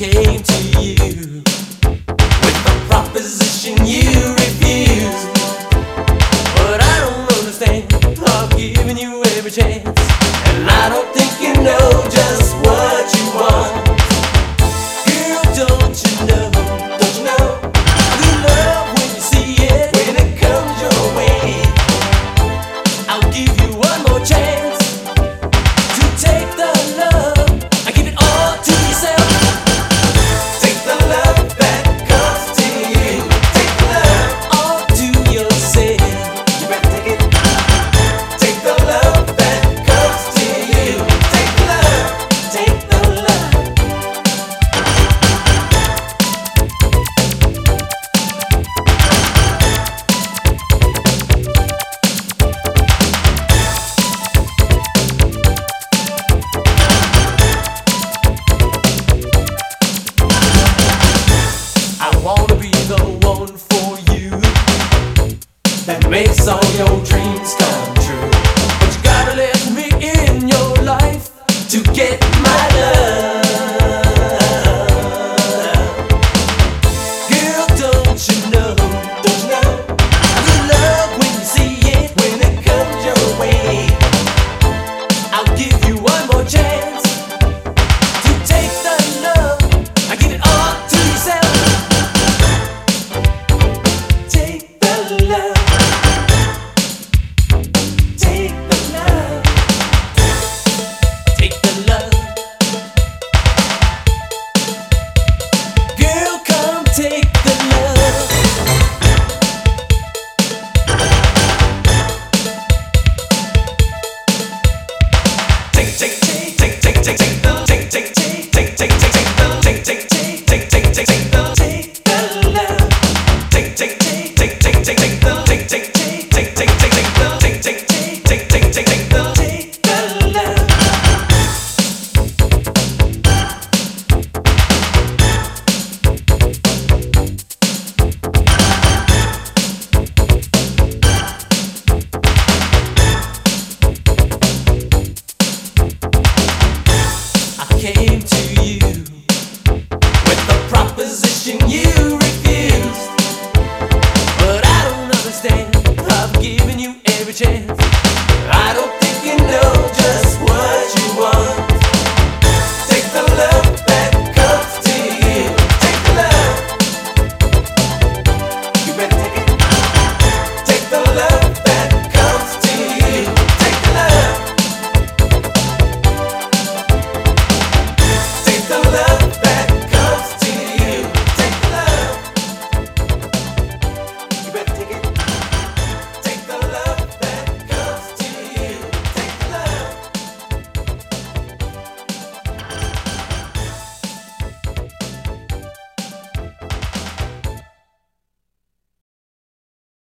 came to you with a proposition you refused. But I don't understand. I've given you every chance. Base all your dreams. Take, take, came to you with proposition you refused. But I don't understand, I've given you every chance.